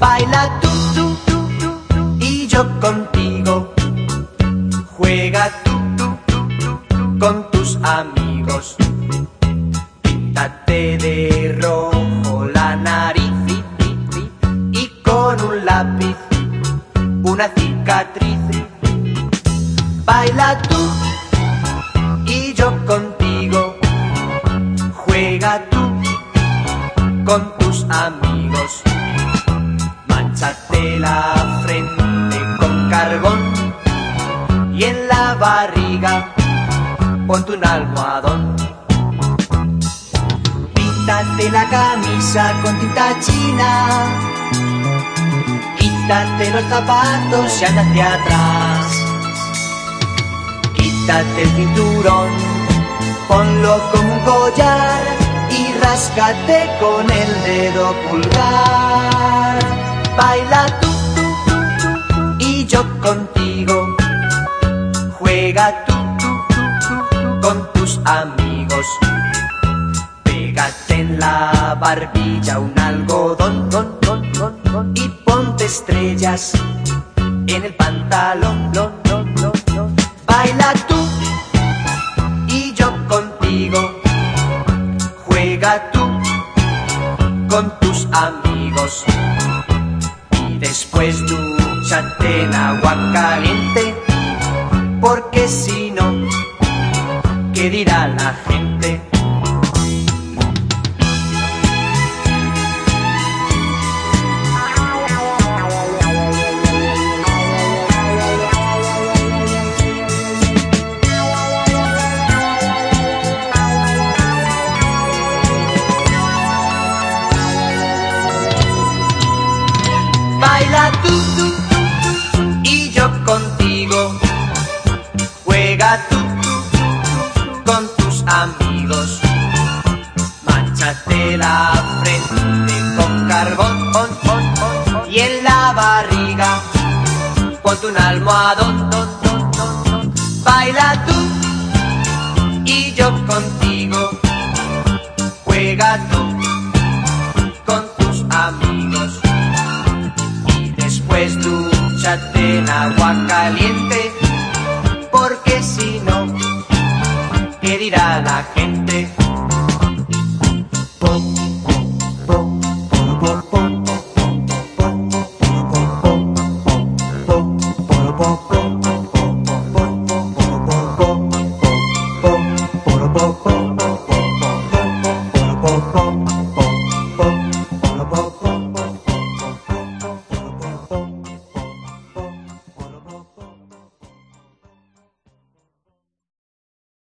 Baila tú, tú, tú, tú, tú y yo contigo. Juega tú, tú, con tus amigos. Píntate de rojo la nariz y con un lápiz una cicatriz. Baila tú y yo contigo. Juega tú con tus amigos. Manchate la frente con carbón y en la barriga ponte un almohadón. Píntate la camisa con tinta china. Quítate los zapatos y anda hacia atrás. Quítate el cinturón, ponlo como un collar y ráscate con el dedo pulgar. Baila tú, y yo contigo. Juega tú, con tus amigos. Pégate en la barbilla un algodón don, don, don, y ponte estrellas en el pantalón. Don. Baila tú y yo contigo. Juega tú con tus amigos. Después dúchate en agua caliente. Porque si no, ¿qué dirá la gente? Y yo contigo. Juega tú, con tus amigos. Manchate la frente con carbón on, y en la barriga ponte un almohadón. Don, don, don. Baila tú después dúchate en agua caliente, porque si no, ¿qué dirá la gente?